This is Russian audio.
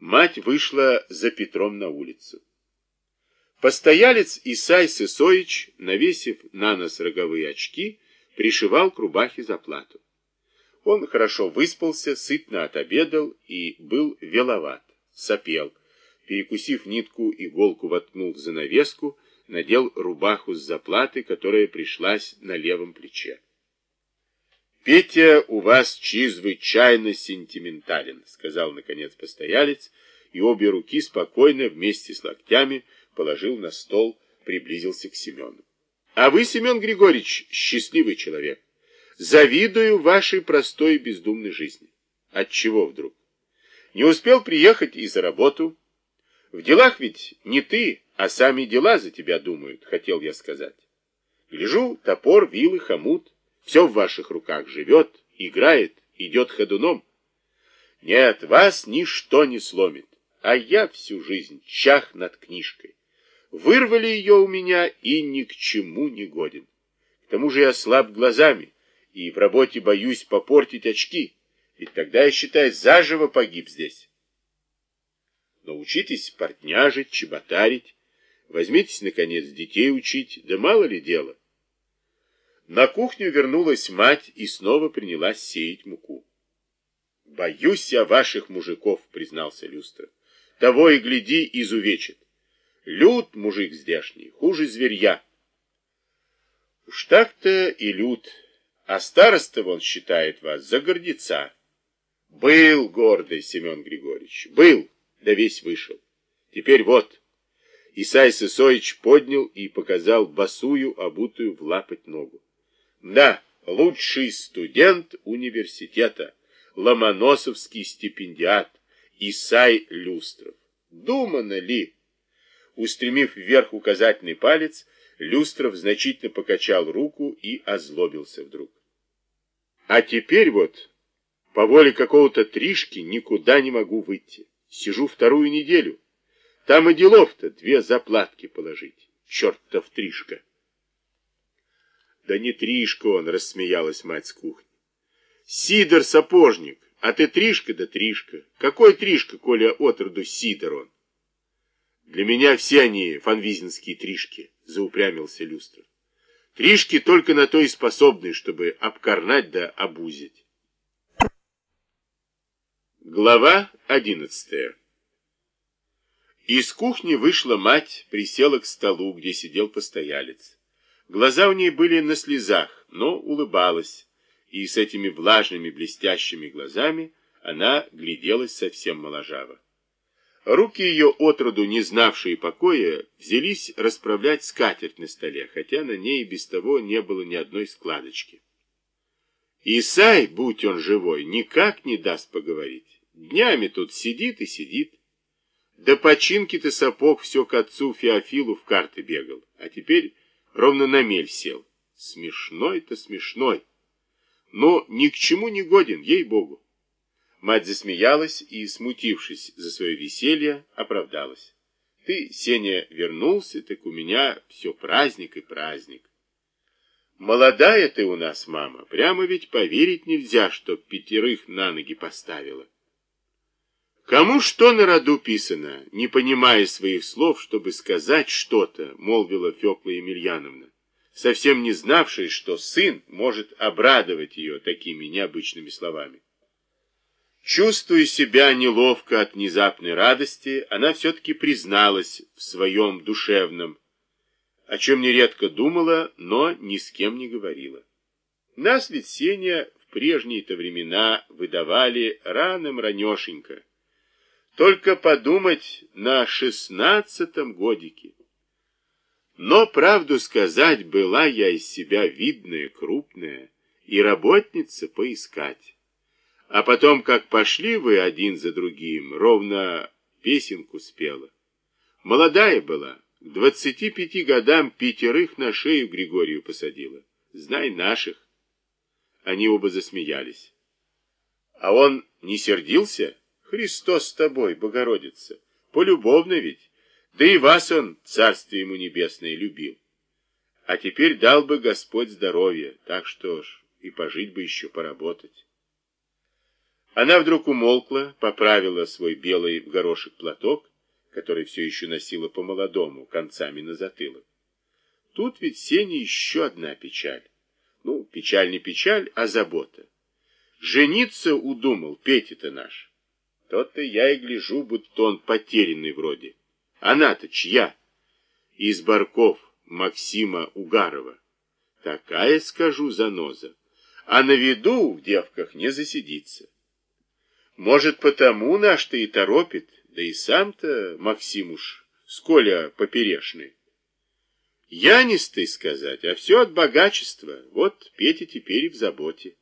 Мать вышла за Петром на улицу. Постоялец Исай Сысоич, навесив на нос роговые очки, пришивал к рубахе заплату. Он хорошо выспался, сытно отобедал и был веловат, сопел. Перекусив нитку, иголку воткнул в занавеску, надел рубаху с заплаты, которая пришлась на левом плече. «Петя у вас чрезвычайно сентиментален», — сказал, наконец, постоялец, и обе руки спокойно, вместе с локтями, положил на стол, приблизился к Семену. «А вы, Семен Григорьевич, счастливый человек. Завидую вашей простой и бездумной жизни. Отчего вдруг? Не успел приехать и за работу. В делах ведь не ты, а сами дела за тебя думают, хотел я сказать. Гляжу, топор, вилы, хомут, все в ваших руках живет, играет, идет ходуном. Нет, вас ничто не сломит, а я всю жизнь чах над книжкой. Вырвали ее у меня и ни к чему не годен. К тому же я слаб глазами, и в работе боюсь попортить очки, ведь тогда, я считаю, заживо погиб здесь. Но учитесь портняжить, чеботарить, возьмитесь, наконец, детей учить, да мало ли дело. На кухню вернулась мать и снова принялась сеять муку. «Боюсь я ваших мужиков», — признался Люстра. «Того и гляди, изувечит. Люд мужик здешний, хуже зверья». «Уж так-то и люд». А староста, он считает вас за гордеца. Был гордый Семен Григорьевич, был, да весь вышел. Теперь вот. Исай Сысоич поднял и показал босую, обутую в лапоть ногу. Да, лучший студент университета, ломоносовский стипендиат, Исай Люстров. Думано ли? Устремив вверх указательный палец, Люстров значительно покачал руку и озлобился вдруг. А теперь вот, по воле какого-то Тришки, никуда не могу выйти. Сижу вторую неделю. Там и делов-то две заплатки положить. Чертов Тришка. Да не Тришка он, рассмеялась мать с кухни. Сидор сапожник, а ты Тришка да Тришка. Какой Тришка, коли отроду Сидор он? Для меня все они фанвизинские Тришки, заупрямился Люстров. Тришки только на то и способны, чтобы обкорнать да обузить. Глава одиннадцатая Из кухни вышла мать, присела к столу, где сидел постоялец. Глаза у ней были на слезах, но улыбалась, и с этими влажными блестящими глазами она гляделась совсем моложаво. Руки ее отроду, не знавшие покоя, взялись расправлять скатерть на столе, хотя на ней без того не было ни одной складочки. Исай, будь он живой, никак не даст поговорить. Днями тут сидит и сидит. До починки-то сапог все к отцу Феофилу в карты бегал, а теперь ровно на мель сел. Смешной-то смешной. Но ни к чему не годен, ей-богу. Мать засмеялась и, смутившись за свое веселье, оправдалась. Ты, Сеня, вернулся, так у меня все праздник и праздник. Молодая ты у нас, мама, прямо ведь поверить нельзя, что пятерых на ноги поставила. Кому что на роду писано, не понимая своих слов, чтобы сказать что-то, молвила Фёкла Емельяновна, совсем не знавшая, что сын может обрадовать ее такими необычными словами. Чувствуя себя неловко от внезапной радости, она все-таки призналась в своем душевном, о чем нередко думала, но ни с кем не говорила. Нас ведь Сеня в прежние-то времена выдавали раном-ранешенько. Только подумать на шестнадцатом годике. Но, правду сказать, была я из себя видная, крупная, и работница поискать. А потом, как пошли вы один за другим, ровно песенку спела. Молодая была, к двадцати пяти годам пятерых на шею Григорию посадила. Знай наших. Они оба засмеялись. А он не сердился? Христос с тобой, Богородица. Полюбовно ведь. Да и вас он, царствие ему небесное, любил. А теперь дал бы Господь здоровье, так что ж, и пожить бы еще, поработать. Она вдруг умолкла, поправила свой белый в горошек платок, который все еще носила по-молодому, концами на затылок. Тут ведь Сеня еще одна печаль. Ну, печаль не печаль, а забота. Жениться удумал Петя-то наш. Тот-то я и гляжу, будто он потерянный вроде. Она-то чья? Из Барков Максима Угарова. Такая, скажу, заноза. А на виду в девках не засидится. Может, потому наш-то и торопит, да и сам-то Максимуш, сколя поперешный. Янистый сказать, а все от богачества. Вот Петя теперь и в заботе.